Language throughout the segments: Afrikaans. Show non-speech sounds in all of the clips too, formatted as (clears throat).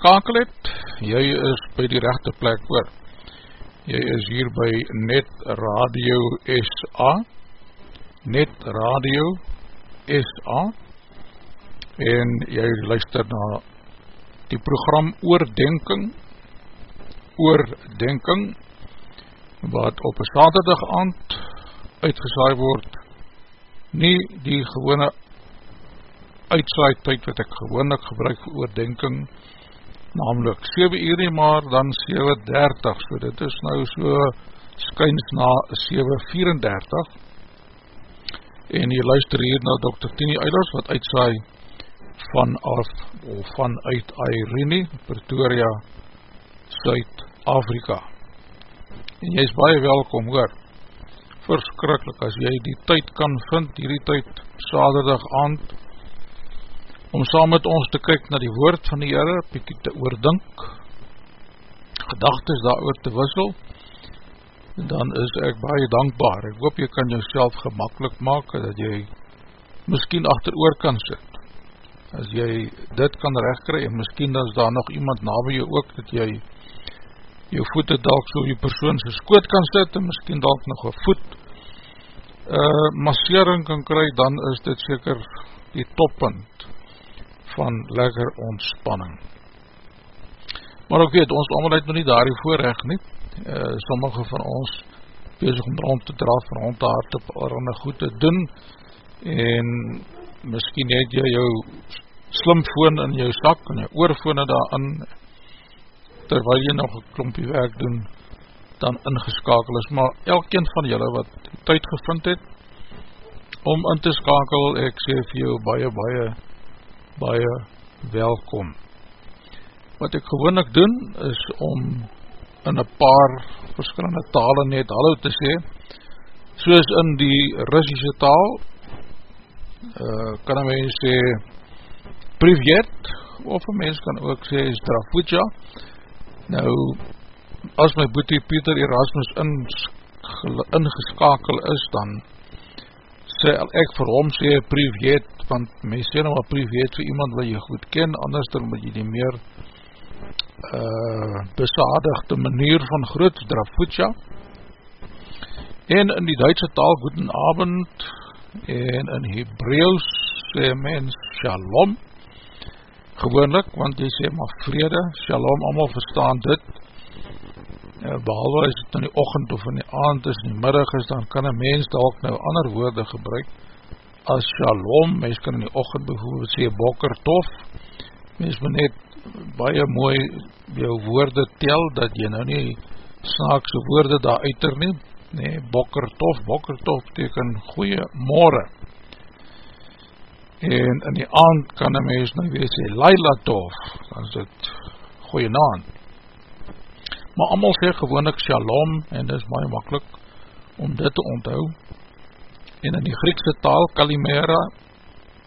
ingeskakel het, jy is by die rechte plek oor. Jy is hier by Net Radio SA, Net Radio SA, en jy luister na die program Oordenking, Oordenking, wat op een saterdag aand uitgesaai word, nie die gewone uitslaai tyd wat ek gewoonlik gebruik vir oordenking, namelijk 7 uur nie, maar dan 7.30, so dit is nou so skyns na 7.34, en jy luister hier na Dr. Tini Eilers, wat uitslaai vanaf, of vanuit Airene, Pretoria, Suid-Afrika. En jy is baie welkom hoor, verskrikkelijk, as jy die tyd kan vind, hierdie tyd, saterdag aand, om saam met ons te kyk na die woord van die Heere, piekie te oordink, gedagtes daar oor te wissel, dan is ek baie dankbaar. Ek hoop jy kan jouself gemakkelijk maak, dat jy miskien achter oor kan sit. As jy dit kan rechtkry, en miskien as daar nog iemand na by jou ook, dat jy jou voete dalk so die persoon sy skoot kan sit, en miskien dalk nog een voet uh, massering kan kry, dan is dit seker die toppunt van lekker ontspanning. Maar ook weet, ons allemaal het nog nie daar die voorrecht nie. Uh, sommige van ons bezig om rond te draf, rond te hart op allerhande goed te doen en miskien het jy jou slimfoon in jou sak en jou oorfone daarin terwyl jy nog een klompie werk doen dan ingeskakel is, maar elkeen van julle wat tyd gevind het om in te skakel, ek sê vir jou baie, baie, baie welkom. Wat ek gewoonlik doen, is om in een paar verskillende tale net hallo te sê, soos in die Russische taal, uh, kan een mens sê privet, of een mens kan ook sê Strafutja. Nou, as my boete Pieter Erasmus ingeskakel is, dan sê ek vir hom sê privet, want my sê nou maar privet vir iemand wat jy goed ken, anders dan moet jy die meer uh, besadigde manier van groot Strafutja. En in die Duitse taal, Guten Abend, en in Hebreeuws sê mens Shalom, gewoonlik, want jy sê maar vrede, shalom, allemaal verstaan dit, behalwe as het in die ochend of in die aand is, in die middag is, dan kan een mens dalk nou ander woorde gebruik, as shalom, mens kan in die ochend bijvoorbeeld sê bokker tof, mens moet net baie mooi jou woorde tel, dat jy nou nie snaakse woorde daar uiter nie, nee, bokker tof, bokker tof, teken goeie morgen, en in die aand kan een mens nou wees sê Laila Tov, dan is dit goeie naam. Maar allemaal sê gewoonlik Shalom, en dit is baie makkelijk om dit te onthou. En in die Griekse taal Kalimera,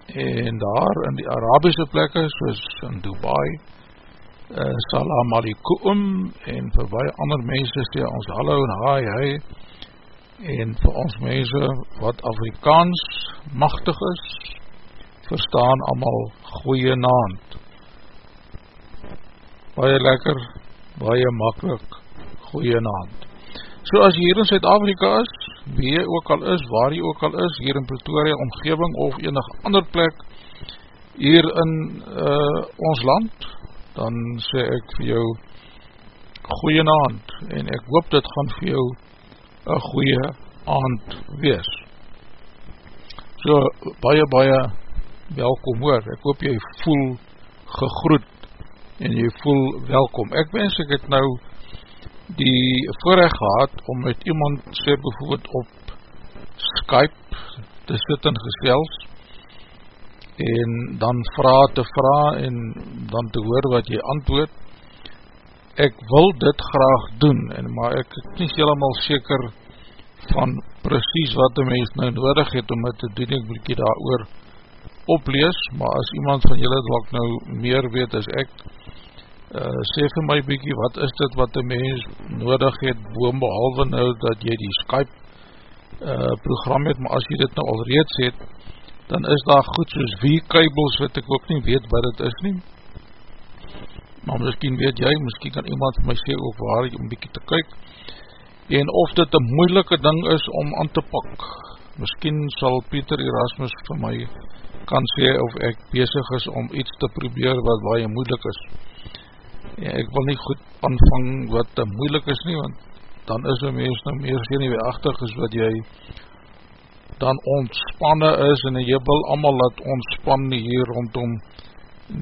en daar in die Arabische plekke, soos in Dubai, uh, Salam Alikoum, en vir baie ander mense sê ons hallo en hi hi, en vir ons mense wat Afrikaans machtig is, verstaan allemaal goeie naand. Baie lekker, baie makkelijk, goeie naand. So as jy hier in Zuid-Afrika is, wie jy ook al is, waar jy ook al is, hier in Pretoria omgeving of enig ander plek, hier in uh, ons land, dan sê ek vir jou goeie naand, en ek hoop dit gaan vir jou een goeie aand wees. So, baie, baie welkom hoor, ek hoop jy voel gegroet en jy voel welkom. Ek wens ek het nou die voorrecht gehad om met iemand sê bijvoorbeeld op Skype te sit en gesels en dan vraag te vraag en dan te hoor wat jy antwoord. Ek wil dit graag doen, en maar ek het nie helemaal seker van precies wat die mens nou nodig het om het te doen, ek moet jy daar oor oplees, maar as iemand van julle wat nou meer weet as ek, uh, sê vir my bykie, wat is dit wat die mens nodig het, boom behalwe nou dat jy die Skype uh, program het, maar as jy dit nou al reeds het, dan is daar goed soos V-kabels, wat ek ook nie weet wat het is nie, maar miskien weet jy, miskien kan iemand vir my sê ook waar jy om bykie te kyk, en of dit een moeilike ding is om aan te pak, miskien sal Pieter Erasmus vir my kan sê of ek bezig is om iets te probeer wat baie moeilik is. Ja, ek wil nie goed aanvang wat te moeilik is nie, want dan is een mens nou meer sê nie weerachtig is wat jy dan ontspanne is en jy wil allemaal laat ontspanne hier rondom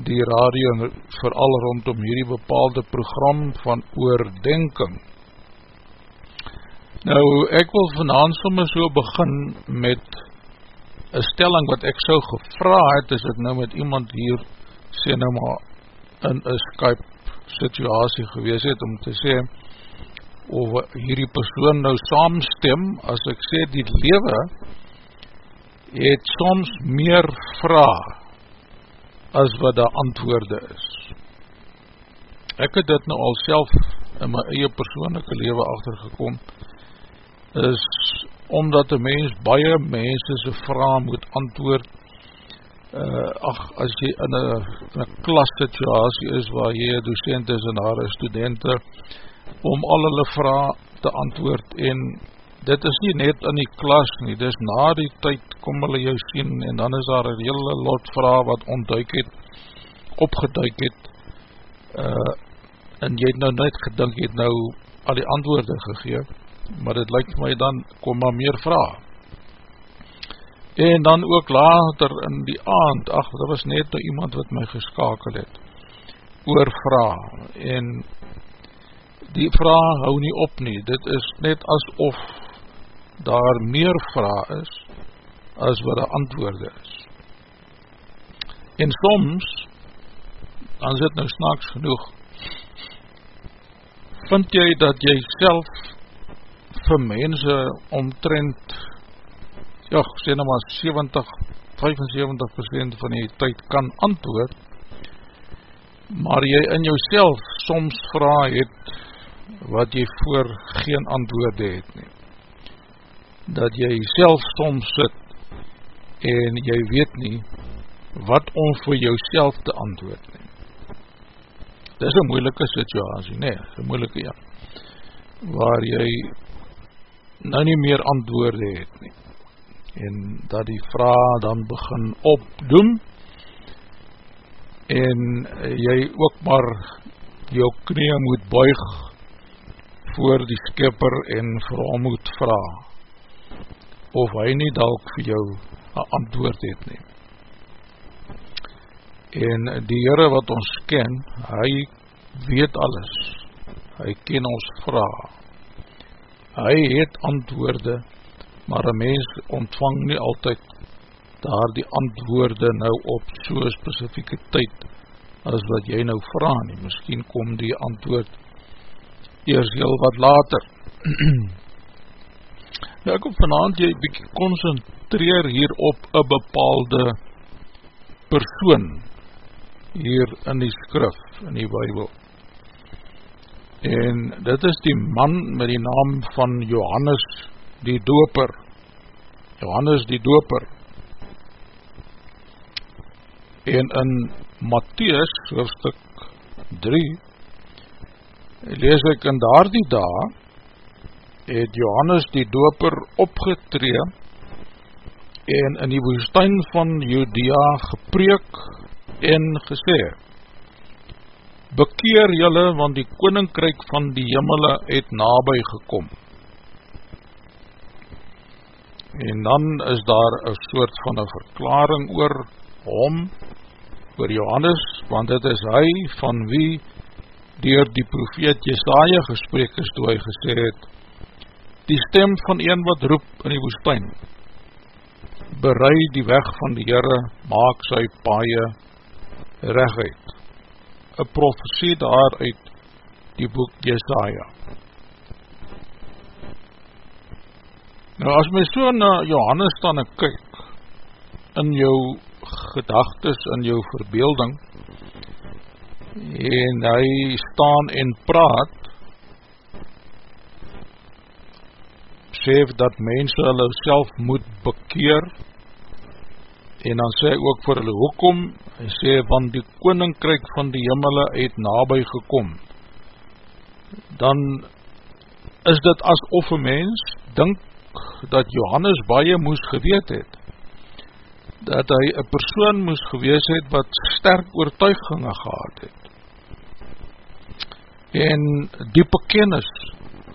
die radio en vooral rondom hierdie bepaalde program van oordenking. Nou, ek wil vanavond soms so begin met een stelling wat ek so gevra het, is het nou met iemand hier, sê nou maar, in een Skype situasie gewees het, om te sê, of hierdie persoon nou saamstem, as ek sê, die lewe het soms meer vraag, as wat die antwoorde is. Ek het dit nou al self in my eie persoonlijke lewe achtergekom, is omdat een mens baie mense sy vraag moet antwoord uh, ach, as jy in een klas situasie is waar jy een docent is en haar studenten om al hulle vraag te antwoord en dit is nie net in die klas nie, dit is na die tyd kom hulle jou sien en dan is daar een hele lot vraag wat ontduik het opgeduik het uh, en jy het nou net gedink, het nou al die antwoorde gegeef maar dit lyk my dan kom maar meer vraag. En dan ook later in die aand, ach, daar was net nou iemand wat my geskakel het, oor vraag, en die vraag hou nie op nie, dit is net asof daar meer vraag is, as wat die antwoorde is. En soms, dan is dit nou snaaks genoeg, vind jy dat jy self vir mense omtrent, ja, sê nou maar 70, 75% van die tyd kan antwoord, maar jy in jouself soms vraag het, wat jy voor geen antwoorde het nie. Dat jy self soms sit, en jy weet nie, wat om vir jouself te antwoord nie. Dit is een moeilike situasie, is een moeilike ja, waar jy nou nie meer antwoorde het nie, en dat die vraag dan begin opdoem, en jy ook maar jou knie moet buig voor die skipper en vir hom moet vraag, of hy nie dalk vir jou een antwoord het neem en die Heere wat ons ken, hy weet alles, hy ken ons vraag, hy het antwoorde, maar een mens ontvang nie altyd daar die antwoorde nou op so'n specifieke tyd, as wat jy nou vraag nie, miskien kom die antwoord eers heel wat later. (clears throat) nou ek op vanavond jy bykie concentreer hier op een bepaalde persoon, hier in die skrif, in die Bijbel. En dit is die man met die naam van Johannes die Doper. Johannes die Doper. En in Matthäus, hoofdstuk 3, lees ek in daar die dag, het Johannes die Doper opgetree en in die woestijn van Judea gepreek en gesê, Bekeer jylle, want die koninkryk van die jimmele het nabij gekom. En dan is daar een soort van een verklaring oor hom, oor Johannes, want dit is hy van wie dier die profeet Jesaja gesprek is, toe hy gesê het, die stem van een wat roep in die woestijn, bereid die weg van die Heere, maak sy paie recht een profesie daar uit die boek Jesaja. Nou as my so na Johannes dan ek kyk in jou gedagtes, in jou verbeelding en hy staan en praat sê dat mense hulle self moet bekeer en dan sê ook vir hulle hoekom, hy sê, want die koninkryk van die jimmele het nabij gekom, dan is dit asof een mens dink dat Johannes baie moes geweet het, dat hy een persoon moes gewees het wat sterk oortuigingen gehad het, en diepe kennis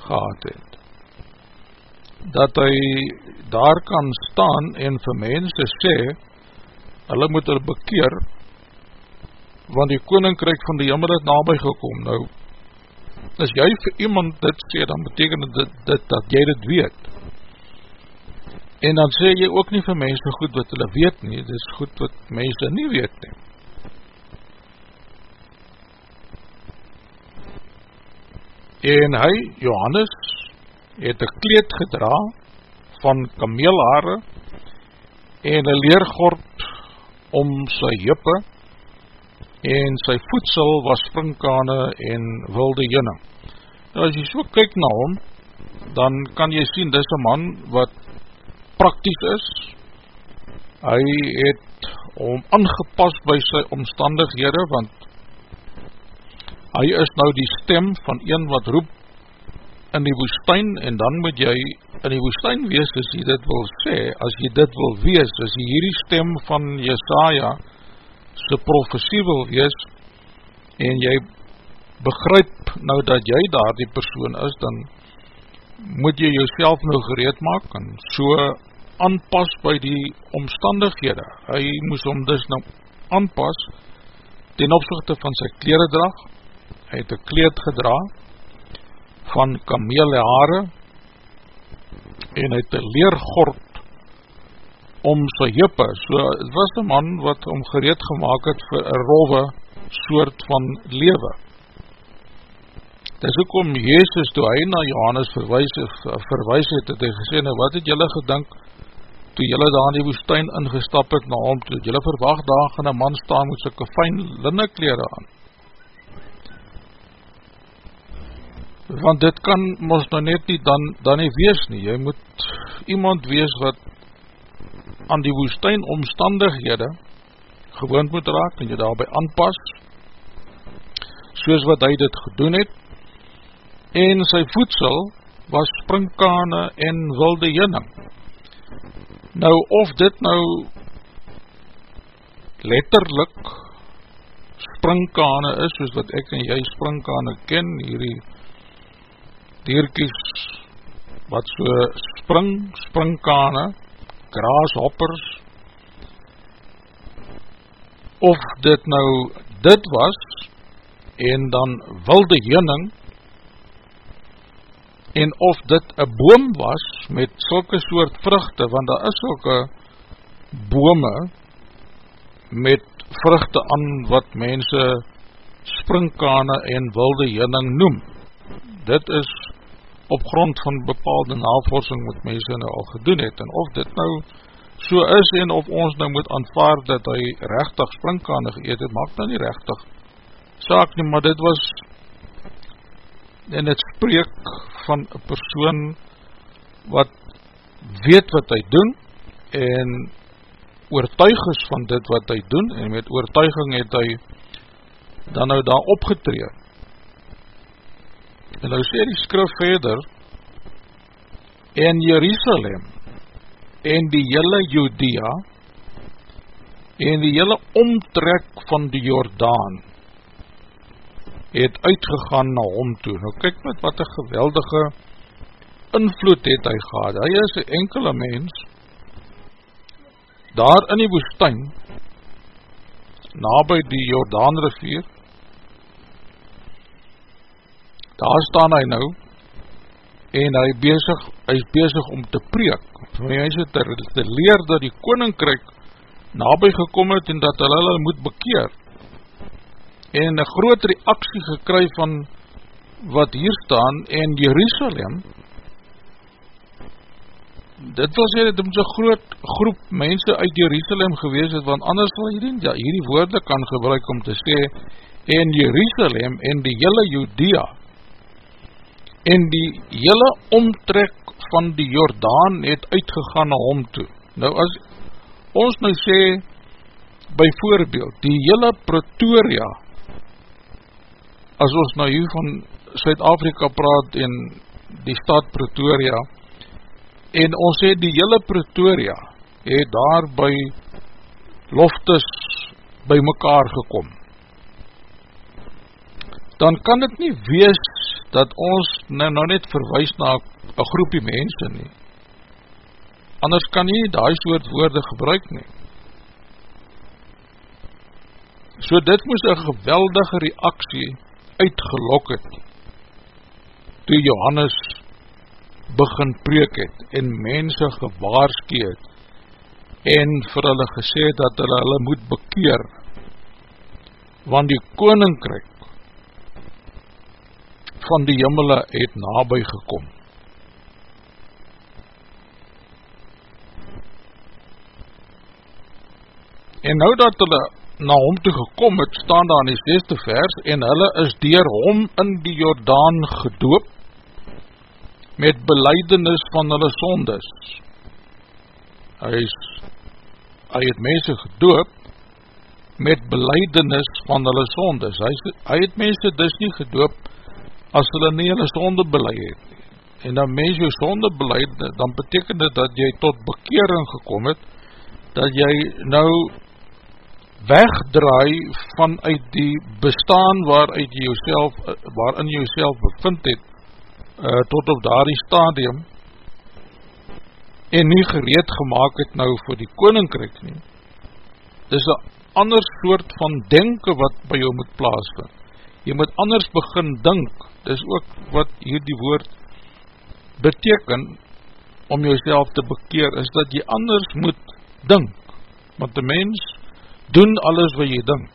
gehad het, dat hy daar kan staan en vir mense sê, hulle moet hulle bekeer, want die koninkryk van die jammer het nabij gekom. Nou, as jy vir iemand dit sê, dan beteken dit, dit dat jy dit weet. En dan sê jy ook nie vir mense goed wat hulle weet nie, dit is goed wat mense nie weet nie. En hy, Johannes, het een kleed gedra van kameelhaare en een leergord om sy jippe en sy voedsel was springkane en wilde jyne. Nou as jy so kyk na hom, dan kan jy sien, dis een man wat praktisch is, hy het om aangepast by sy omstandighede, want hy is nou die stem van een wat roep in die woestijn, en dan moet jy in die woestijn wees, as jy dit wil sê, as jy dit wil wees, as jy hierdie stem van Jesaja sy profesie wil wees, en jy begryp nou dat jy daar die persoon is, dan moet jy jouself nou gereed maak, en so aanpas by die omstandighede. Hy moes om dus nou aanpas, ten opzichte van sy kleredrag, hy het een kleed gedraag, van kamele haare en het een leergord om sy jippe, so het was een man wat om gereed gemaakt het vir een rove soort van lewe. Dis ook om Jezus toe hy na Johannes verwijs, verwijs het, het hy gesê, nou wat het jylle gedink, toe jylle daar in die woestijn ingestap het na hom toe, jylle verwacht daar gaan een man staan met soke fijn linnekleren aan. Want dit kan ons nou net nie dan, dan nie wees nie, jy moet iemand wees wat aan die woestijn omstandighede gewoond moet raak en jy daarby aanpas soos wat hy dit gedoen het. En sy voedsel was springkane en wilde jinning nou of dit nou letterlik springkane is soos wat ek en jy springkane ken hierdie dierkies wat so spring, springkane graashoppers. Of dit nou dit was en dan wilde jening en of dit een boom was met sulke soort vruchte want daar is sulke bome met vruchte aan wat mense springkane en wilde jening noem. Dit is op grond van bepaalde navorsing wat mense nou al gedoen het, en of dit nou so is, en of ons nou moet aanvaard dat hy rechtig sprinkane geëet het, maak nou nie rechtig saak nie, maar dit was en het spreek van een persoon wat weet wat hy doen, en oortuig is van dit wat hy doen, en met oortuiging het hy dan nou daar opgetreed, En nou sê die skrif verder, en Jerusalem, en die hele Judea, en die hele omtrek van die Jordaan, het uitgegaan na hom toe. Nou kyk met wat een geweldige invloed het hy gehad. Hy is een enkele mens, daar in die woestijn, na by die Jordaan rivier, daar staan hy nou, en hy, bezig, hy is bezig om te preek, vir my mense te, te leer dat die koninkryk nabij gekom het en dat hulle hulle moet bekeer, en een groot reaksie gekry van wat hier staan, en Jerusalem, dit wil sê dat het een groot groep mense uit Jerusalem gewees het, want anders wil hierdie, ja, hierdie woorde kan gebruik om te sê, en Jerusalem en die hele Judea, en die hele omtrek van die Jordaan het uitgegaan na hom toe. Nou as ons nou sê, by voorbeeld, die hele Pretoria, as ons nou hier van Suid-Afrika praat en die stad Pretoria, en ons sê die hele Pretoria het daar by loftes by mekaar gekom, dan kan het nie wees dat ons nou, nou net verwijs na een groepie mense nie. Anders kan nie die soort woorde gebruik nie. So dit moes een geweldige reaksie uitgelok het, toe Johannes begin preek het, en mense gewaarski het, en vir hulle gesê dat hulle hulle moet bekeer, want die koninkryk van die jimmele het nabij gekom. En nou dat hulle na hom toe gekom het, staan daar in die 6ste vers, en hulle is dier hom in die Jordaan gedoop, met beleidenis van hulle sondes. Hy, is, hy het mense gedoop, met beleidenis van hulle sondes. Hy, hy het mense dus nie gedoop, as hulle nie hulle sonde beleid het. En dan mens jou sonde beleid, dan beteken dit dat jy tot bekering gekom het, dat jy nou wegdraai vanuit die bestaan waaruit jy jouself, waarin jy jouself bevind het, uh, tot op daar die stadium, en nie gereed gemaakt het nou vir die koninkryk nie. Dit is een ander soort van denken wat by jou moet plaasvind. Jy moet anders begin dink, dis ook wat hier die woord beteken om jouself te bekeer, is dat jy anders moet dink, want die mens doen alles wat jy dink.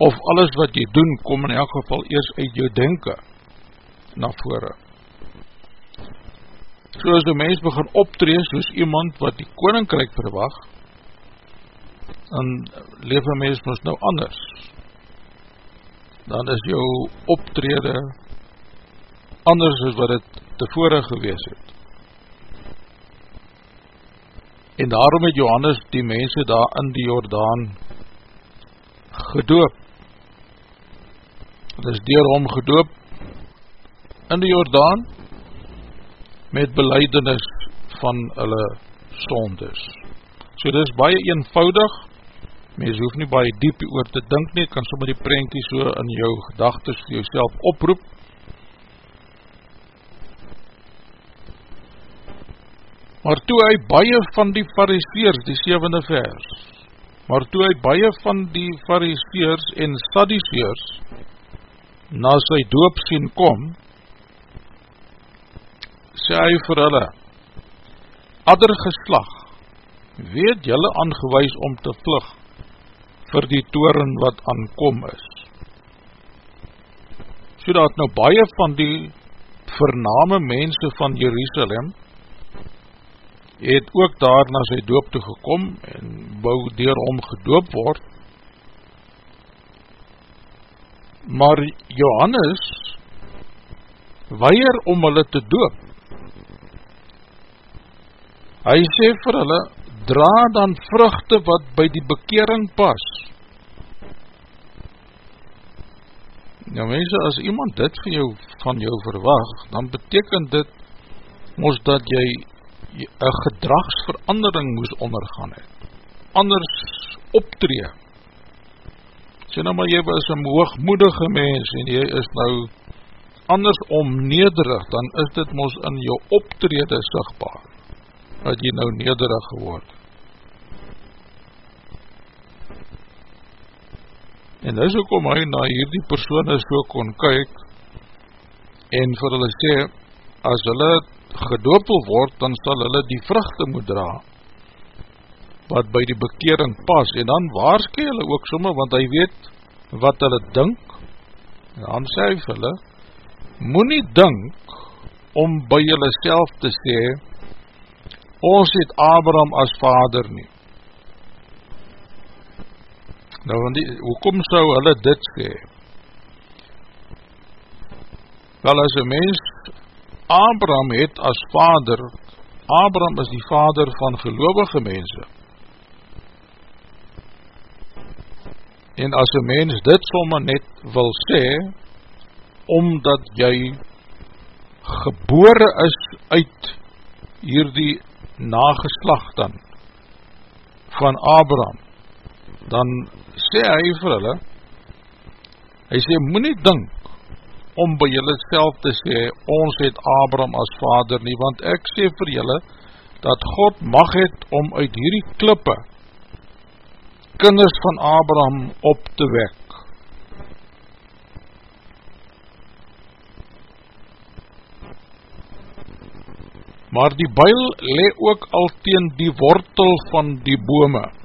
Of alles wat jy doen, kom in elk geval eers uit jou denken na vore. So as die mens begin optrees, soos iemand wat die koninkryk verwag, dan leef een mens ons nou anders. Dan is jou optrede anders as wat het tevore gewees het. En daarom het Johannes die mense daar in die Jordaan gedoop. Het is dier hom gedoop in die Jordaan met beleidenis van hulle sondes. So dit is baie eenvoudig, mens hoef nie baie diep oor te dink nie, kan sommer die prentjie so in jou gedagtes vir jouself oproep. Maar toe hy baie van die fariseers, die 7e vers, maar toe hy baie van die fariseers en sadiseers na sy doop sien kom, sê hy vir hulle, Adder geslag, weet jylle aangewees om te vlug vir die toren wat aankom is. So dat nou baie van die vername mense van Jerusalem het ook daar na sy doop toe gekom en wou dier om gedoop word. Maar Johannes weier om hulle te doop Hy sê vir hulle, dra dan vruchte wat by die bekering pas. Nou mense, as iemand dit vir jou, van jou verwag, dan beteken dit ons dat jy een gedragsverandering moes ondergaan het. Anders optree. Sê nou maar, jy was een hoogmoedige mens en jy is nou anders om nederig, dan is dit ons in jou optrede sigtbaar dat jy nou nederig geword. En dis ook om hy na hierdie persoon so kon kyk en vir hulle sê, as hulle gedoopel word, dan sal hulle die vruchte moet dra wat by die bekering pas en dan waarske hulle ook somme, want hy weet wat hulle dink en dan sê hy vir hulle moet nie dink om by julle self te sê ons het Abraham as vader nie. Nou, die, hoekom sou hulle dit sê? Wel, as een mens Abraham het as vader, Abraham is die vader van gelovige mense. En as een mens dit somme net wil sê, omdat jy gebore is uit hierdie nageslag dan van Abraham dan sê hy vir hulle hy sê moet nie dink om by julle self te sê ons het Abraham as vader nie want ek sê vir julle dat God mag het om uit hierdie klippe kinders van Abraham op te wek maar die byl le ook al teen die wortel van die bome.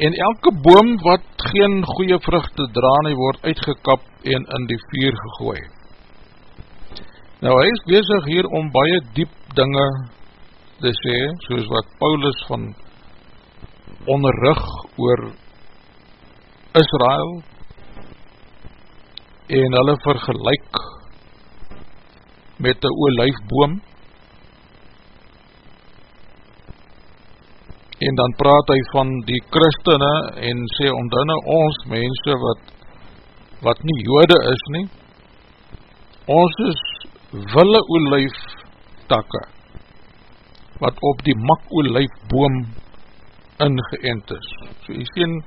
En elke boom wat geen goeie vruchte draan, hy word uitgekap en in die vuur gegooi. Nou hy is bezig hier om baie diep dinge te sê, soos wat Paulus van onderrug oor Israel en hulle vergelijk met die olijfboom en dan praat hy van die christene en sê omdat nou ons mense wat wat nie jode is nie ons is wille olijf takke wat op die mak olijfboom ingeënt is so jy sien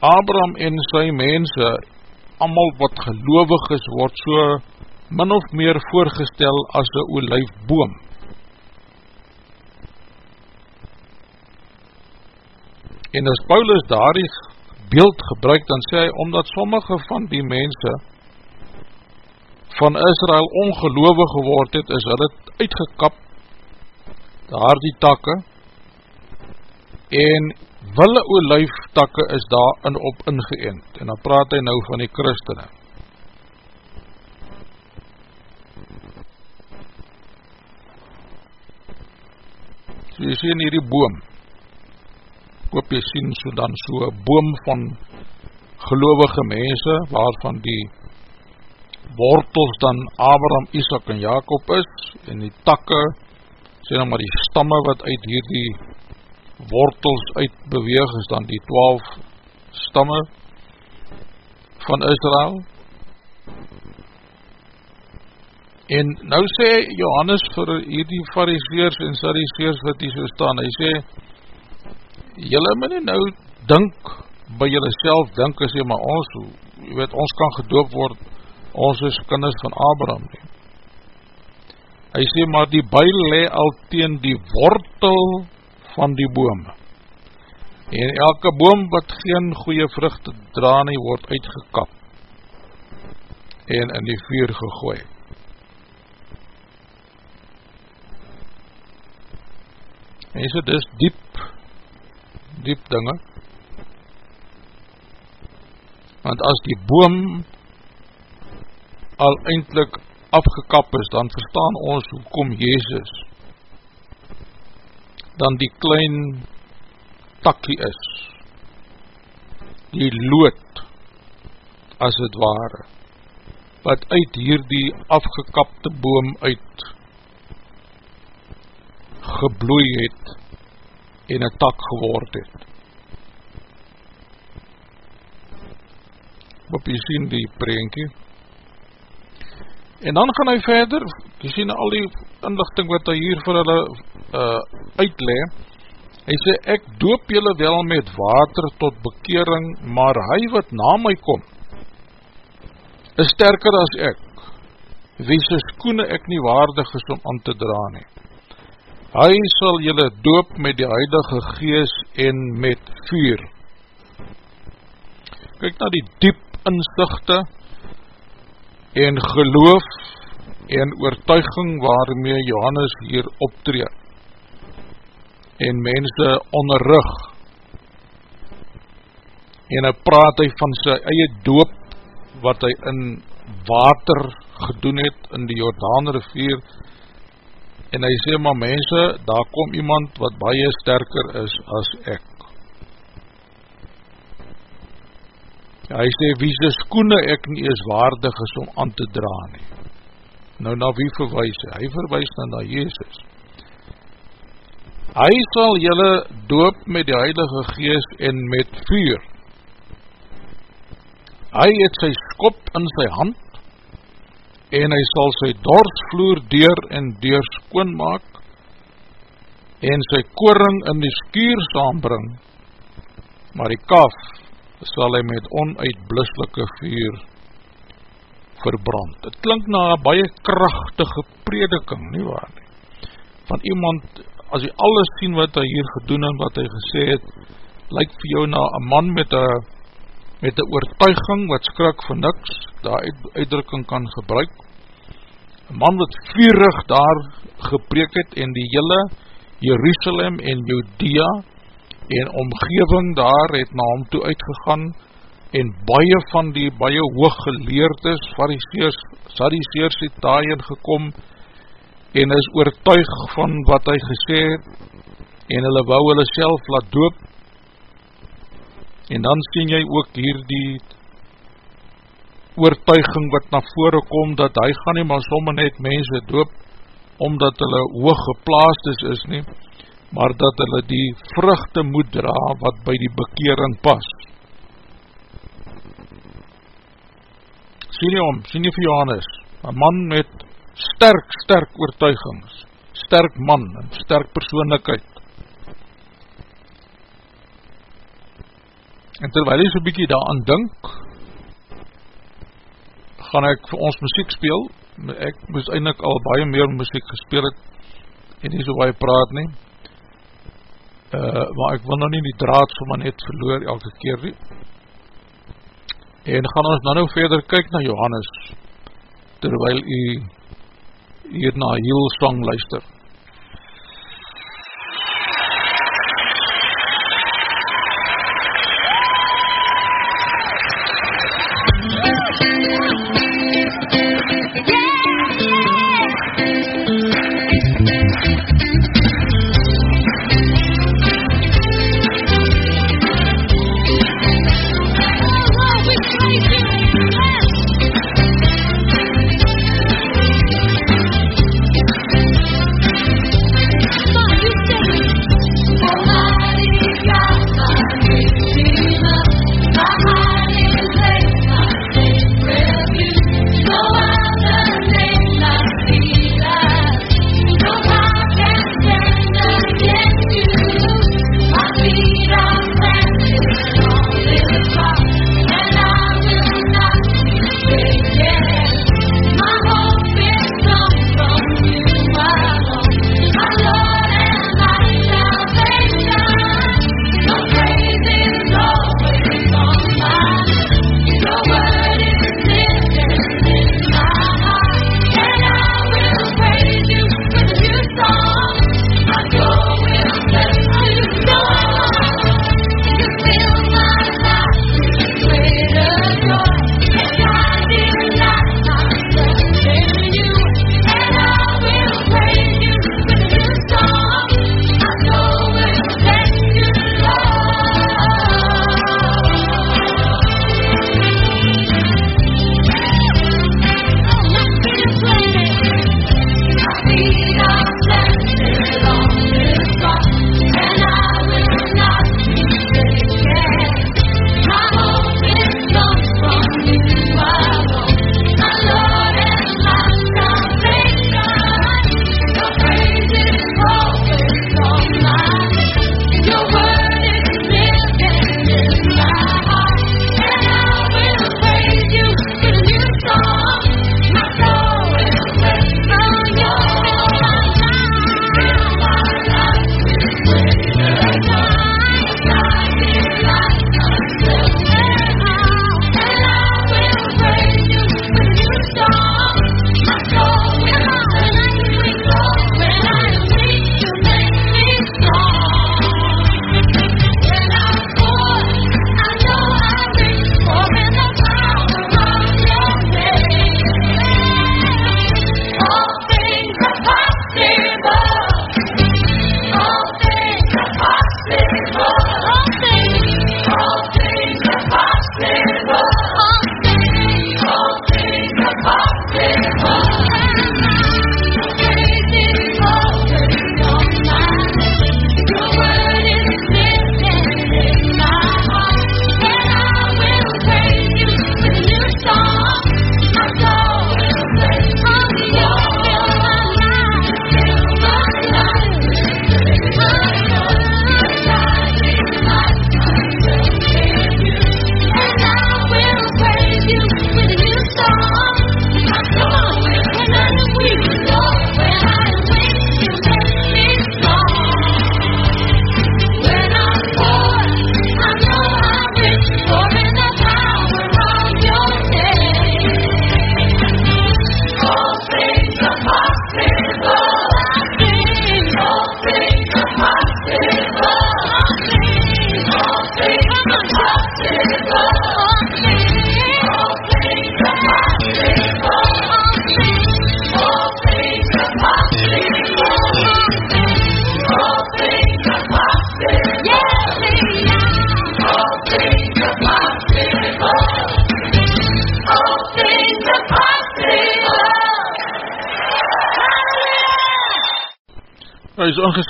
Abraham en sy mense allemaal wat gelovig is word so min of meer voorgestel as een olijfboom. En as Paulus daar die beeld gebruik, dan sê hy, omdat sommige van die mense van Israel ongeloofig geword het, is hulle uitgekap, daar die takke, en wille olijftakke is daar in op ingeënt, en dan praat hy nou van die christene. So jy sien hierdie boom, hoop jy sien so dan so boom van gelovige mense, waarvan die wortels dan Abraham, Isaac en Jacob is, en die takke, sê nou maar die stamme wat uit hierdie wortels uitbeweeg, is dan die twaalf stamme van Israel. En nou sê Johannes vir hierdie fariseers en sariseers wat hier so staan, hy sê, jylle moet nie nou dink by jylle self, dink as jy maar ons, jy weet, ons kan gedoop word ons is kinders van Abraham nie. Hy sê, maar die byl le al teen die wortel van die boom. En elke boom wat geen goeie vruchte dra nie, word uitgekap en in die vuur gegooi. En so, dit is diep, diep dinge. Want as die boom al eindelijk afgekap is, dan verstaan ons hoekom Jezus dan die klein takkie is, die lood, as het ware, wat uit hierdie afgekapte boom uit gebloei het en een tak geword het. Op jy sien die preenkie, En dan gaan hy verder, jy sien al die inlichting wat hy hier vir hulle uh, uitle, hy sê, ek doop julle wel met water tot bekering, maar hy wat na my kom, is sterker as ek, wie sy skoene ek nie waardig is om aan te dra nie. Hy sal julle doop met die heilige gees en met vuur. Kijk na die diep inzichte, en geloof en oortuiging waarmee Johannes hier optree. En mense onderrug en hy praat hy van sy eie doop wat hy in water gedoen het in die Jordaan rivier en hy sê maar mense daar kom iemand wat baie sterker is as ek hy sê, wie sy skoene ek nie is waardig is om aan te dra nie. Nou, na wie verwijs hy? Hy verwijs dan na Jezus. Hy sal jylle doop met die Heilige Geest en met vuur. Hy het sy skop in sy hand en hy sal sy dorsvloer deur en deur skoon maak en sy koring in die skuur saambring, maar die kaf sal hy met onuitblisselike vuur verbrand. Het klink na een baie krachtige prediking, nie waar nie? Van iemand, as hy alles sien wat hy hier gedoen en wat hy gesê het, lyk vir jou na een man met een met een oortuiging wat skrik vir niks, uit, uitdrukking kan gebruik. Een man wat vurig daar gepreek het en die hele Jerusalem en Judea en omgeving daar het na hom toe uitgegaan en baie van die baie hooggeleerdes, fariseers, sadiseers het daarin gekom en is oortuig van wat hy gesê het en hulle wou hulle self laat doop en dan sien jy ook hier die oortuiging wat na vore kom dat hy gaan nie maar somme net mense doop omdat hulle hoog geplaasd is is nie maar dat hulle die vruchte moet dra wat by die bekering pas. Sien jy om, sien jy vir Johannes, een man met sterk, sterk oortuigings, sterk man en sterk persoonlikheid. En terwijl hy so'n bykie daar aan dink, gaan ek vir ons muziek speel, ek moes eindelijk al baie meer muziek gespeel het, en nie so baie praat nie, uh, maar ek wil nou nie die draad so maar net verloor elke keer nie. En gaan ons nou nou verder kyk na Johannes, terwyl u hier na Hielsang luister.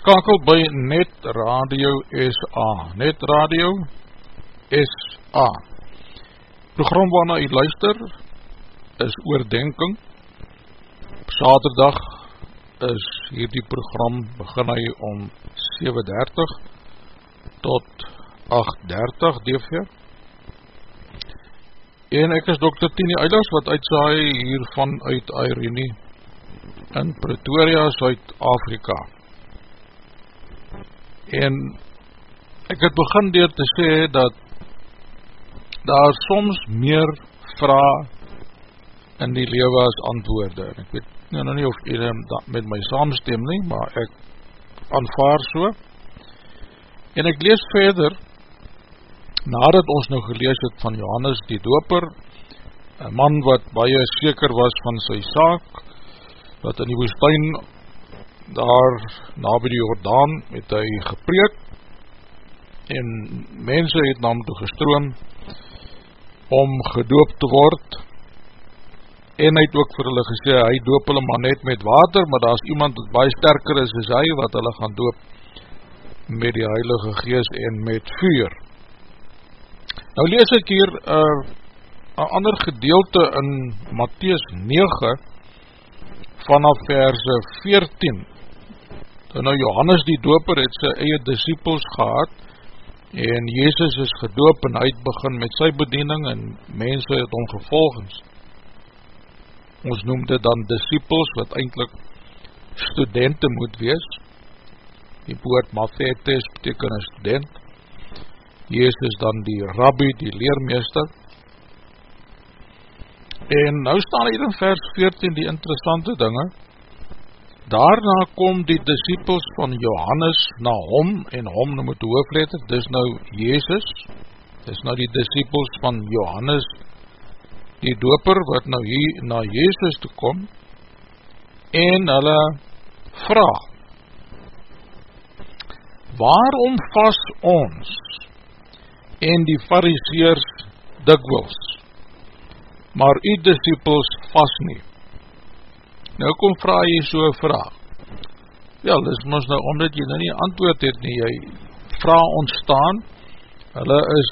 Ingeskakeld by Net Radio SA Net Radio SA Program waarna u luister is Oordenking. Saterdag is hierdie program begin hy om 7.30 tot 8.30 DV En ek is Dr. Tini Eilers wat uitsaai hiervan uit Irene in Pretoria, Zuid-Afrika en ek het begin door te sê dat daar soms meer vraag in die lewe as antwoorde. Ek weet nou, nou nie of jy met my saamstem nie, maar ek aanvaar so. En ek lees verder, nadat ons nou gelees het van Johannes die Doper, een man wat baie seker was van sy saak, wat in die woestijn daar na by die Jordaan het hy gepreek, en mense het na hom toe gestroom, om gedoop te word, en hy het ook vir hulle gesê, hy doop hulle maar net met water, maar daar is iemand wat baie sterker is as hy, wat hulle gaan doop met die Heilige Geest en met vuur. Nou lees ek hier uh, een ander gedeelte in Matthäus 9 vanaf verse 14. Toen nou Johannes die doper het sy eie disciples gehad en Jezus is gedoop en hy het begin met sy bediening en mense het omgevolgens ons noem dit dan disciples, wat eindelijk studenten moet wees, die woord Mathetes beteken een student, Jezus dan die rabbi, die leermeester, en nou staan hier in vers 14 die interessante dinge, daarna kom die disciples van Johannes na hom, en hom noem het hoofletter, dis nou Jezus, dis nou die disciples van Johannes, die doper wat nou hier na Jezus toe kom en hulle vraag waarom vas ons en die fariseers dikwils maar die disciples vas nie nou kom vraag jy so vraag. Wel, dis ons nou omdat jy nou nie antwoord het nie. Jy vraag ontstaan. Hulle is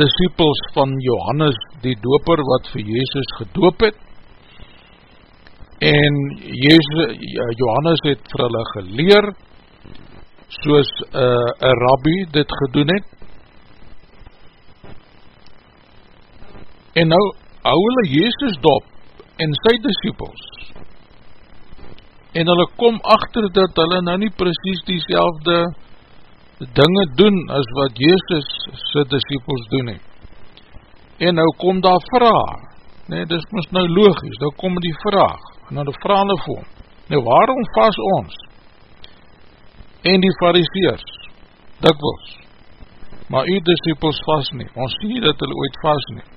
disciples van Johannes die doper wat vir Jezus gedoop het. En Jezus, Johannes het vir hulle geleer soos eh, een uh, rabbi dit gedoen het. En nou hou hulle Jezus dop en sy disciples. En hulle kom achter dat hulle nou nie precies die selfde dinge doen as wat Jezus sy disciples doen het. En nou kom daar vraag, nee, dis mis nou logisch, nou kom die vraag, en nou die vraag nou voor, nou waarom vas ons, en die fariseers, dikwels, maar die disciples vas nie, ons sê dat hulle ooit vas nie.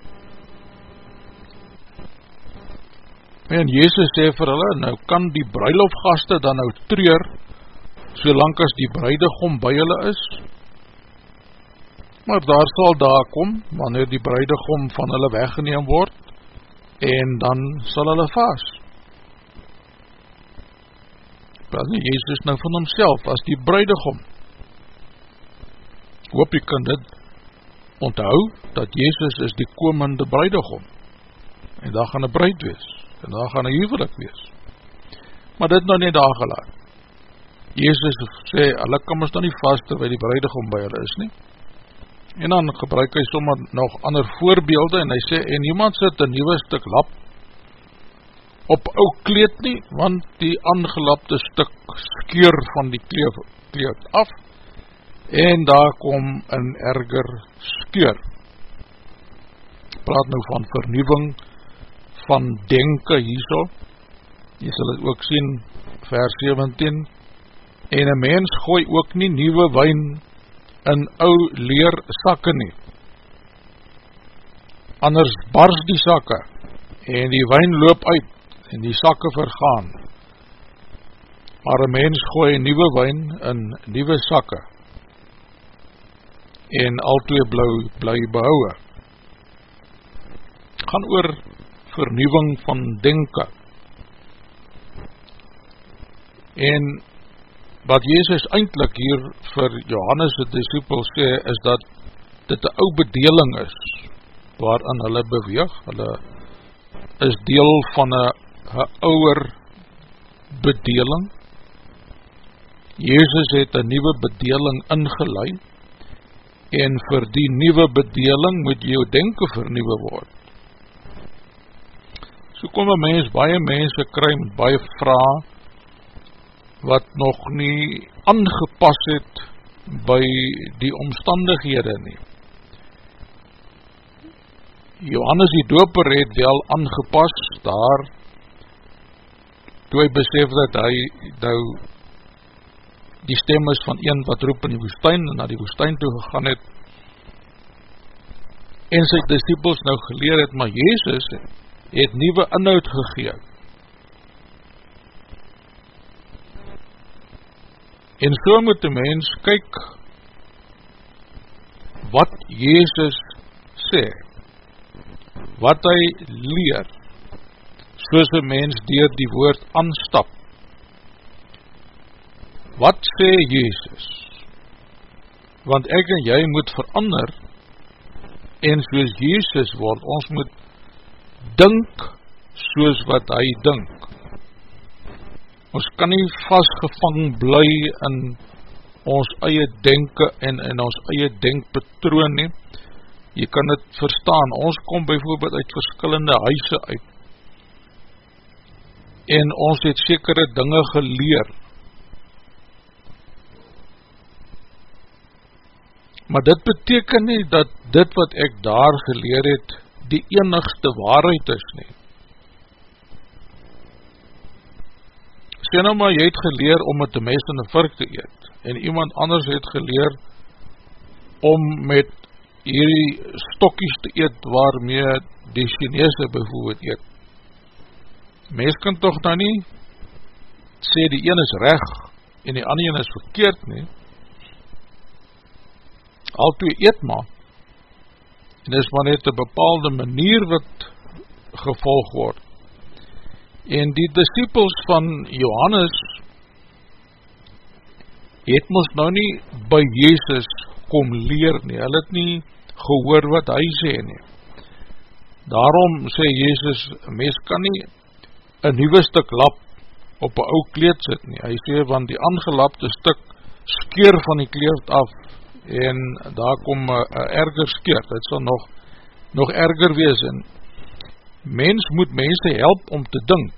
En Jezus sê vir hulle, nou kan die bruilofgaste dan nou treur, solang as die bruidegom by hulle is, maar daar sal daar kom, wanneer die bruidegom van hulle weggeneem word, en dan sal hulle vaas. Praat nie Jezus nou van homself, as die bruidegom. Hoop jy kan dit onthou, dat Jezus is die komende bruidegom, en daar gaan een bruid wees, en daar gaan een huwelik wees. Maar dit nou nie daar gelaat. Jezus sê, hulle kan ons dan nie vast terwijl die bruidegom by hulle is nie. En dan gebruik hy sommer nog ander voorbeelde en hy sê, en iemand sit een nieuwe stuk lap op ou kleed nie, want die aangelapte stuk skeur van die kleed, kleed af en daar kom een erger skeur. Praat nou van vernieuwing van denke hierso, jy sal het ook sien, vers 17, en een mens gooi ook nie nieuwe wijn in ou leer sakke nie. Anders bars die sakke en die wijn loop uit en die sakke vergaan. Maar een mens gooi nieuwe wijn in nieuwe sakke en al twee blauw bly behouwe. Gaan oor vernieuwing van denken. En wat Jezus eindelijk hier vir Johannes die disciple sê, is dat dit een ou bedeling is, waarin hulle beweeg, hulle is deel van een ouwer bedeling, Jezus het een nieuwe bedeling ingeleid, en vir die nieuwe bedeling moet jou denken vernieuwe word. So kom een mens, baie mense kry met baie vraag, wat nog nie aangepas het by die omstandighede nie. Johannes die doper het wel aangepas daar toe hy besef dat hy nou die stem is van een wat roep in die woestijn en na die woestijn toe gegaan het en sy disciples nou geleer het, maar Jezus het nieuwe inhoud gegeen. En so moet die mens kyk wat Jezus sê, wat hy leer, soos een mens dier die woord aanstap. Wat sê Jezus? Want ek en jy moet verander en soos Jezus word, ons moet dink soos wat hy dink. Ons kan nie vastgevang bly in ons eie denke en in ons eie denkpatroon nie. Jy kan het verstaan, ons kom bijvoorbeeld uit verskillende huise uit en ons het sekere dinge geleer maar dit beteken nie dat dit wat ek daar geleer het, die enigste waarheid is nie. Sê nou maar, jy het geleer om met die mes in die virk te eet, en iemand anders het geleer om met hierdie stokkies te eet waarmee die Chinese bijvoorbeeld eet. Mens kan toch nou nie sê die een is reg en die ander is verkeerd nie, al twee eet maar en is maar net een bepaalde manier wat gevolg word. En die disciples van Johannes het ons nou nie by Jezus kom leer nie, hy het nie gehoor wat hy sê nie. Daarom sê Jezus mens kan nie een nieuwe stuk lap op een ou kleed sit nie, hy sê want die aangelapte stuk skeer van die kleed af en daar kom een erger skeer, dit sal nog, nog erger wees. En mens moet mense help om te dink.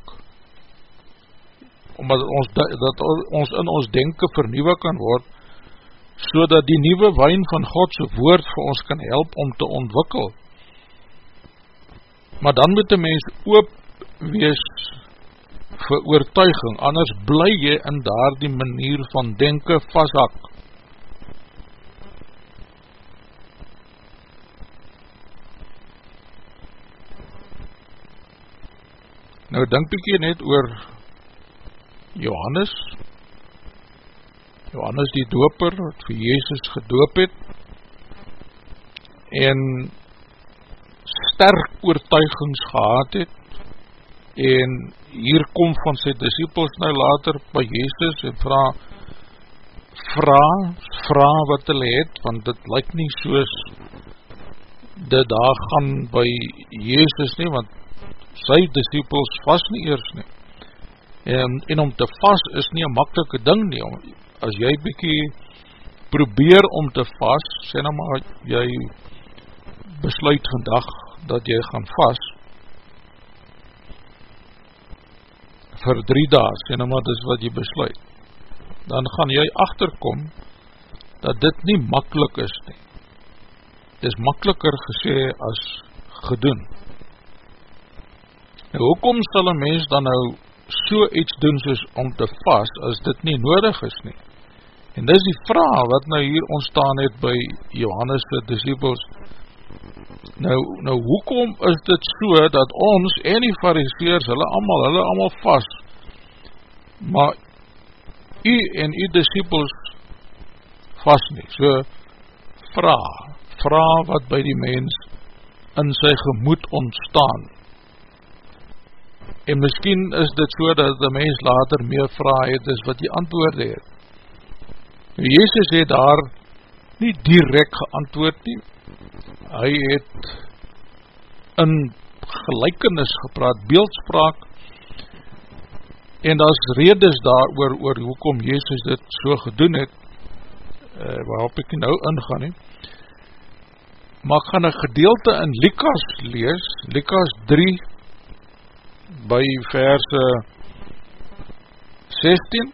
Omdat ons, dat ons in ons denken vernieuwe kan word so dat die nieuwe wijn van Godse woord vir ons kan help om te ontwikkel. Maar dan moet die mens oop wees vir oortuiging, anders bly jy in daar die manier van denken vasthak Nou, denk bykie net oor Johannes, Johannes die doper, wat vir Jezus gedoop het, en sterk oortuigings gehad het, en hier kom van sy disciples nou later by Jezus, en vraag, vraag, vraag wat hulle het, want dit lyk nie soos dit daar gaan by Jezus nie, want sy disciples vast nie eers nie. En, en om te vast is nie een makkelike ding nie. As jy bykie probeer om te vast, sê nou maar jy besluit vandag dat jy gaan vast vir drie daas, sê nou maar dis wat jy besluit. Dan gaan jy achterkom dat dit nie makkelijk is nie. Dit is makkeliker gesê as gedoen. Nou, hoekom sal een mens dan nou so iets doen soos om te vast, as dit nie nodig is nie? En dis die vraag wat nou hier ontstaan het by Johannes' disciples. Nou, nou hoekom is dit so dat ons en die fariseers, hulle allemaal, hulle allemaal vast, maar u en u disciples vast nie? So, vraag, vraag wat by die mens in sy gemoed ontstaan, en miskien is dit so dat die mens later meer vraag het as wat die antwoorde het. Nou, Jezus het daar nie direct geantwoord nie, hy het in gelijkenis gepraat, beeldspraak, en daar is redes daar oor, oor hoekom Jezus dit so gedoen het, uh, waarop ek nou ingaan nie, maar ek gaan een gedeelte in Likas lees, Likas 3, by verse 16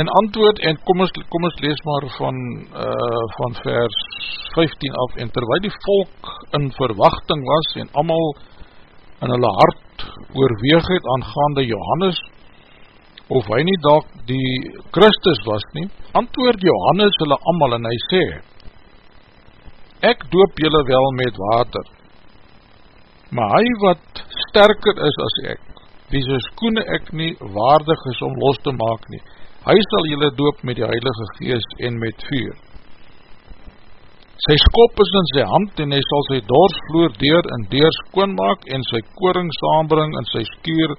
en antwoord en kom ons, kom ons lees maar van uh, van vers 15 af, en terwijl die volk in verwachting was, en allemaal in hulle hart oorweeg het aangaande Johannes, of hy nie dat die Christus was nie, antwoord Johannes hulle allemaal en hy sê, ek doop julle wel met water, maar hy wat sterker is as ek, wie sy skoene ek nie waardig is om los te maak nie, hy sal julle doop met die Heilige Geest en met vuur. Sy skop is in sy hand en hy sal sy dorsvloer deur en deur skoon maak en sy koring saambring in sy skuur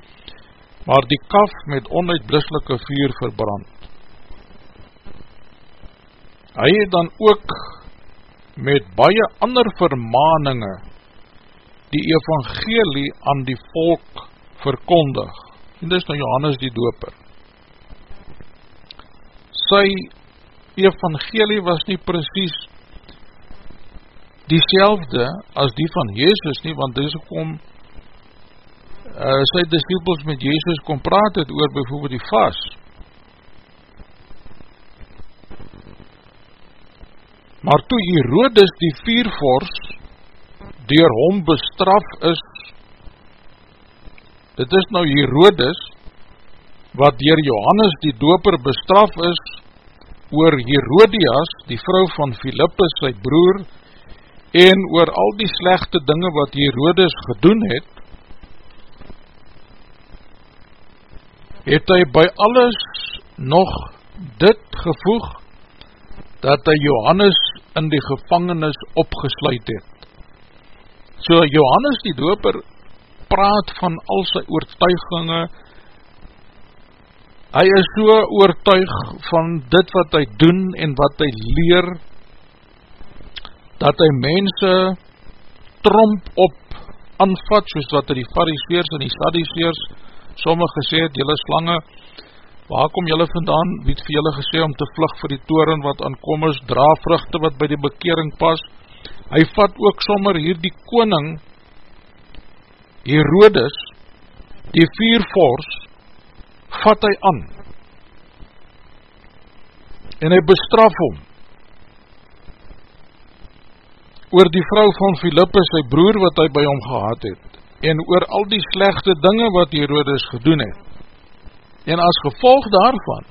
maar die kaf met onuitblisselike vuur verbrand. Hy het dan ook met baie ander vermaninge die evangelie aan die volk verkondig. En dis nou Johannes die doper. Sy evangelie was nie precies die as die van Jezus nie, want dis kom uh, sy disciples met Jezus kom praat het oor bijvoorbeeld die vas. Maar toe Herodes die viervors door hom bestraf is, dit is nou Herodes wat door Johannes die doper bestraf is oor Herodias, die vrou van Philippus, sy broer, en oor al die slechte dinge wat Herodes gedoen het, het hy by alles nog dit gevoeg, dat hy Johannes in die gevangenis opgesluit het. So Johannes die doper praat van al sy oortuiginge, hy is so oortuig van dit wat hy doen en wat hy leer, dat hy mense tromp op aanvat, soos wat hy die fariseers en die sadiseers sommige gesê het, jylle slange, waar kom jylle vandaan, wie het vir jylle gesê om te vlug vir die toren wat aankom is, dra vruchte wat by die bekering pas, hy vat ook sommer hier die koning, Herodes, die viervors, vat hy aan, en hy bestraf hom, oor die vrou van Philippus, sy broer wat hy by hom gehad het, en oor al die slechte dinge wat Herodes gedoen het. En as gevolg daarvan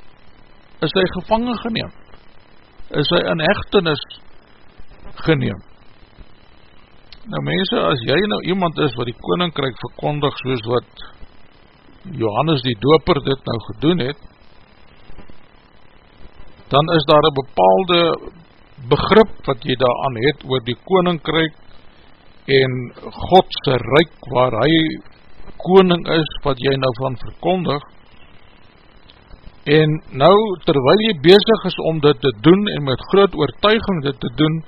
is hy gevangen geneem, is hy in hechtenis geneem. Nou mense, as jy nou iemand is wat die koninkryk verkondig soos wat Johannes die doper dit nou gedoen het, dan is daar een bepaalde begrip wat jy daar aan het oor die koninkryk en Godse ryk waar hy koning is wat jy nou van verkondig. En nou terwyl jy bezig is om dit te doen en met groot oortuiging dit te doen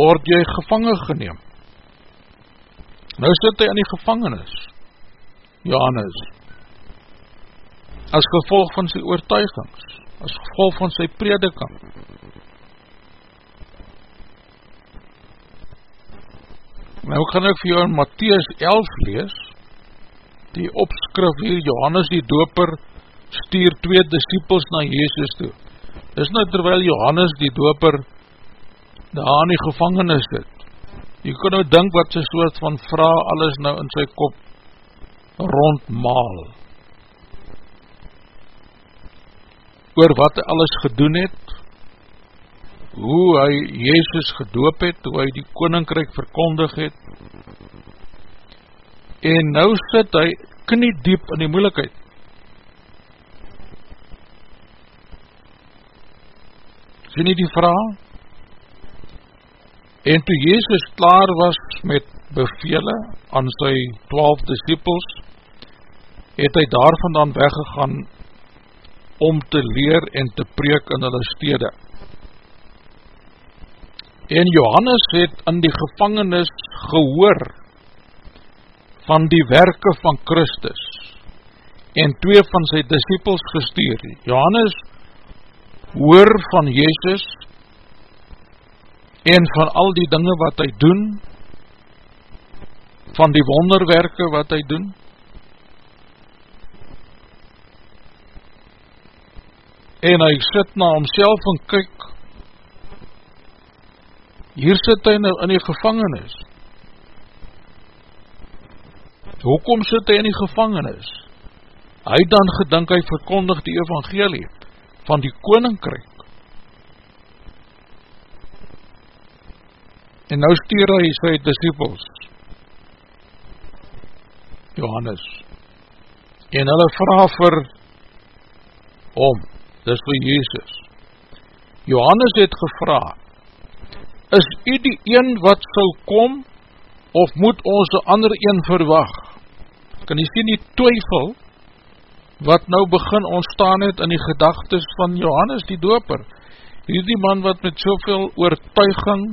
word jy gevangen geneem nou sit hy in die gevangenis Johannes as gevolg van sy oortuigings as gevolg van sy predikant Nou gaan ek vir jou in Matthies 11 lees, die opskrif hier, Johannes die doper stuur twee disciples na Jezus toe. Dis nou terwyl Johannes die doper daar in die gevangenis sit. Jy kan nou dink wat sy soort van vraag alles nou in sy kop rondmaal. Oor wat hy alles gedoen het, hoe hy Jezus gedoop het, hoe hy die koninkryk verkondig het, en nou sit hy knie diep in die moeilikheid. Sien nie die vraag? En toe Jezus klaar was met bevele aan sy twaalf disciples, het hy daarvan dan weggegaan om te leer en te preek in hulle stede. En Johannes het in die gevangenis gehoor van die werke van Christus en twee van sy disciples gestuur. Johannes hoor van Jezus en van al die dinge wat hy doen, van die wonderwerke wat hy doen, en hy sit na homself en kyk hier sit hy nou in die gevangenis. Hoekom sit hy in die gevangenis? Hy dan gedink hy verkondig die evangelie van die koninkryk. En nou stuur hy sy disciples, Johannes, en hulle vraag vir om, dis vir Jezus. Johannes het gevra, is u die een wat sal kom, of moet ons een ander een verwag? Kan jy sien die twyfel, wat nou begin ontstaan het in die gedagtes van Johannes die doper, hierdie man wat met soveel oortuiging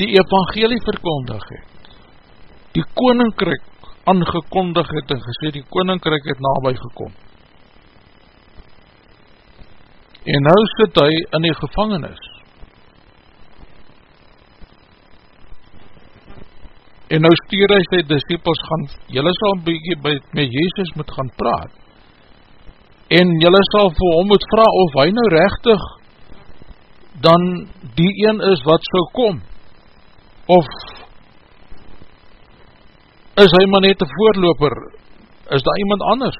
die evangelie verkondig het, die koninkryk aangekondig het en gesê die koninkryk het nabij gekom. En nou sit hy in die gevangenis. En nou stuur hy sy disciples gaan, jylle sal een bykie by, met Jezus moet gaan praat. En jylle sal vir hom moet vraag of hy nou rechtig dan die een is wat sal kom of is hy maar net een voorloper, is daar iemand anders?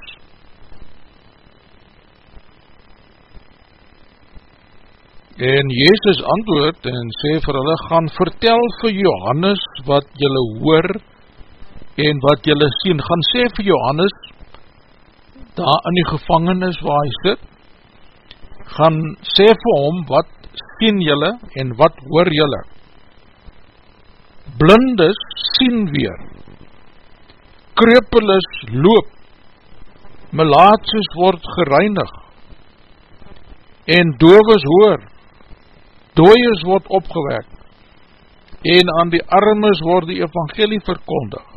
En Jezus antwoord en sê vir hulle, gaan vertel vir Johannes wat julle hoor en wat julle sien. Gaan sê vir Johannes, daar in die gevangenis waar hy sit, gaan sê vir hom wat sien julle en wat hoor julle blindes sien weer, krepelis loop, melaatses word gereinig, en doves hoor, dooies word opgewek, en aan die armes word die evangelie verkondig,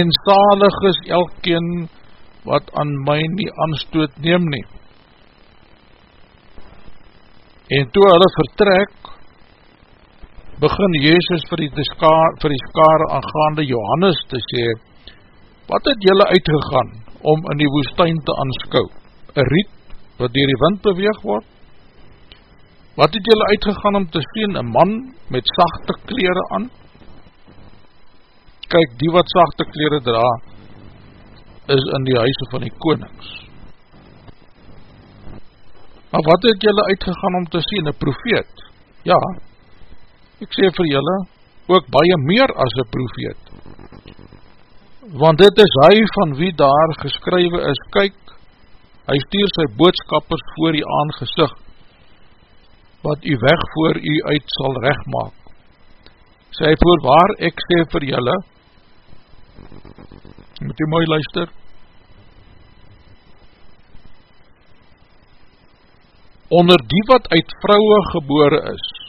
en salig is elkeen wat aan my nie aanstoot neem neem. En toe hulle vertrek, begin Jezus vir die, skaar, vir die skare aangaande Johannes te sê, wat het jylle uitgegaan om in die woestijn te aanskou? Een riet wat dier die wind beweeg word? Wat het jylle uitgegaan om te sien, een man met sachte kleren aan? Kyk, die wat sachte kleren dra, is in die huise van die konings. Maar wat het jylle uitgegaan om te sien, een profeet? Ja, ek sê vir julle, ook baie meer as een profeet. Want dit is hy van wie daar geskrywe is, kyk, hy stuur sy boodskappers voor die aangezicht, wat u weg voor u uit sal rechtmaak. Sê hy voor waar ek sê vir julle, moet u mooi luister, onder die wat uit vrouwe gebore is,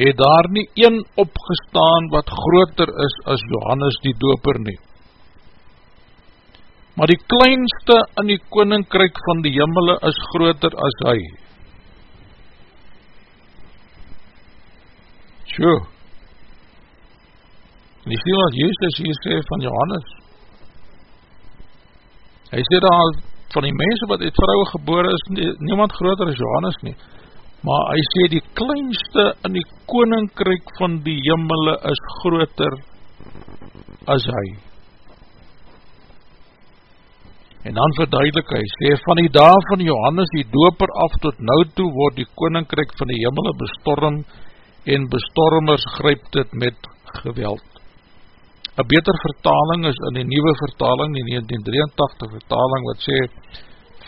het daar nie een opgestaan wat groter is as Johannes die doper nie. Maar die kleinste in die koninkryk van die jimmele is groter as hy. Tjo, en die sien wat Jezus hier sê van Johannes, hy sê daar van die mense wat uit vrouwe gebore is, niemand groter as Johannes nie, maar hy sê die kleinste in die koninkryk van die jimmele is groter as hy. En dan verduidelik hy, sê van die dag van Johannes die doper af tot nou toe word die koninkryk van die jimmele bestorm en bestormers gryp dit met geweld. Een beter vertaling is in die nieuwe vertaling, die 1983 vertaling, wat sê,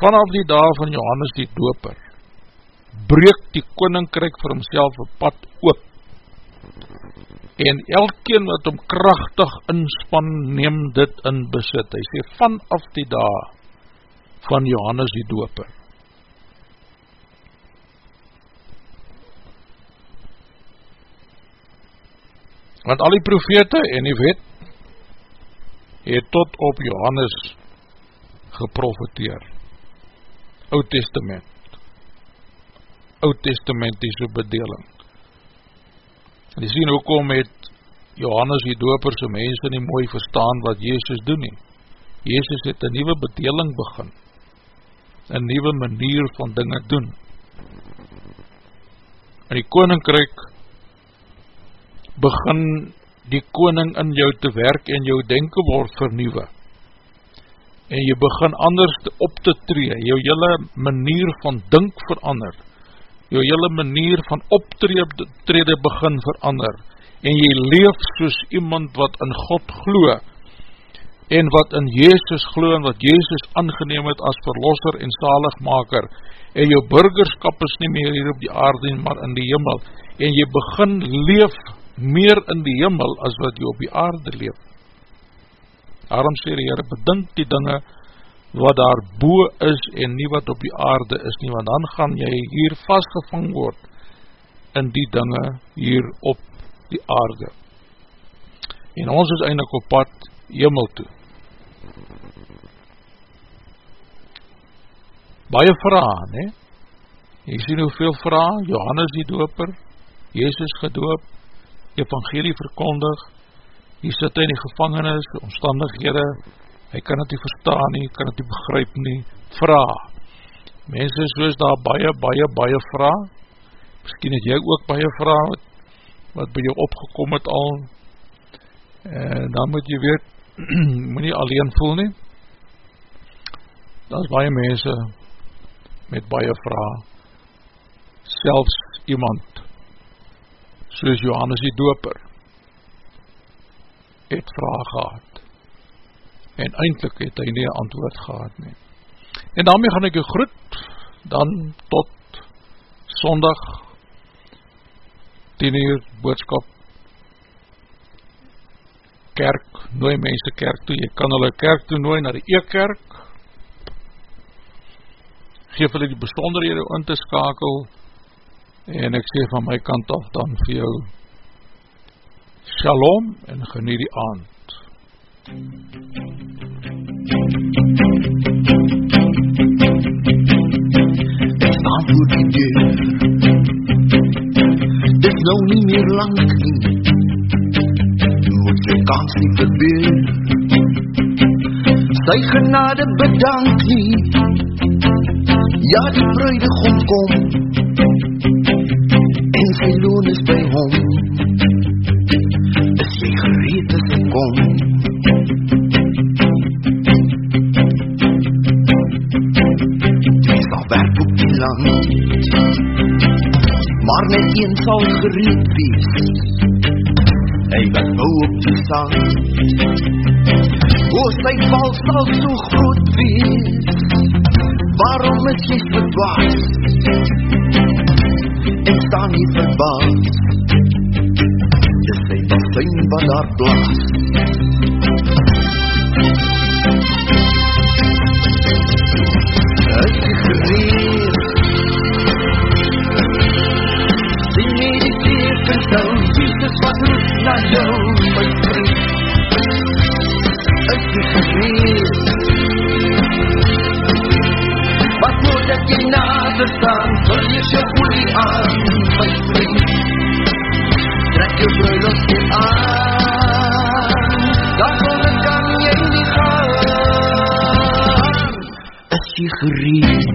vanaf die dag van Johannes die doper, breek die koninkryk vir homself een pad oop. En elkeen wat om krachtig inspan neem dit in besit. Hy sê vanaf die dag van Johannes die doper. Want al die profete en die wet het tot op Johannes geprofiteer Oud Testament oud-testamentiese bedeling. En jy sien, hoekom het Johannes die doper so mense nie mooi verstaan wat Jezus doen nie. Jezus het een nieuwe bedeling begin, een nieuwe manier van dinge doen. in die koninkryk begin die koning in jou te werk en jou denken word vernieuwe en jy begin anders op te tree, jou jylle manier van dink verander, jou jylle manier van optrede begin verander, en jy leef soos iemand wat in God gloe, en wat in Jezus glo en wat Jezus aangeneem het as verlosser en zaligmaker. En jou burgerskap is nie meer hier op die aarde maar in die jimmel en jy begin leef meer in die jimmel as wat jy op die aarde leef. Daarom sê die Heere bedink die dinge wat daar boe is en nie wat op die aarde is nie want dan gaan jy hier vastgevang word in die dinge hier op die aarde. En ons is eindelijk op pad jimmel toe. Baie vraag, ne? Jy sien hoeveel vraag, Johannes die doper, Jezus gedoop, evangelie verkondig, hier sit hy in die gevangenis, omstandighede, hy kan het nie verstaan nie, kan het nie begryp nie, vraag. Mense soos daar baie, baie, baie vraag, miskien het jy ook baie vraag, wat, wat by jou opgekom het al, en dan moet jy weet, (clears throat) moet nie alleen voel nie, daar is baie mense, met baie vraag, selfs iemand, soos Johannes die Doper, het vraag gehad, en eindelijk het hy nie antwoord gehad nie. En daarmee gaan ek jou groet, dan tot sondag, 10 uur boodskap, kerk, nooi mense kerk toe, jy kan hulle kerk toe nooi na die e-kerk, geef hulle die besonderhede in te skakel. En ek sê van my kant af dan vir jou shalom en genie die aand Ek staan voor die deur Dit nou nie meer lang nie. Moet jy kans nie verbeur Sy genade bedank nie. Ja, die bruidegom kom. En sy loon is by hom. Is jy gereed as hy kom land Maar net een sal gereed wees. Hy wat bou op die sand O, sy val sal so groot wees. Waarom is jy verbaas? Ek sta nie verbaas. Dis sy bassin wat daar plaas Is jy gereed? Jou, my vriend Is jy gereed? Wat moet ek jy nader staan, wil jy so goeie aan, my vriend. Trek jou bruiloft nie aan, volgend kan jy nie gaan. Is jy gereed?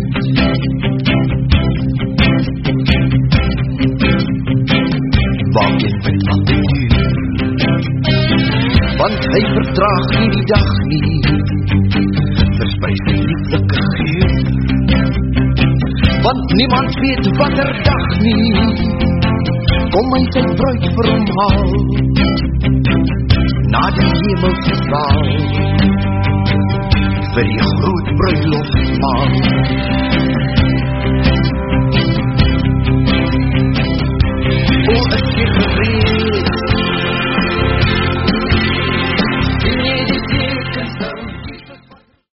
hy verdraag nie die dag nie, verspuis die lieflike geest, want niemand weet wat er dag nie, kom hy sy bruid vir hom haal, na die hemelse saal, vir die groot bruiloftsmaal. O, is jy gereed,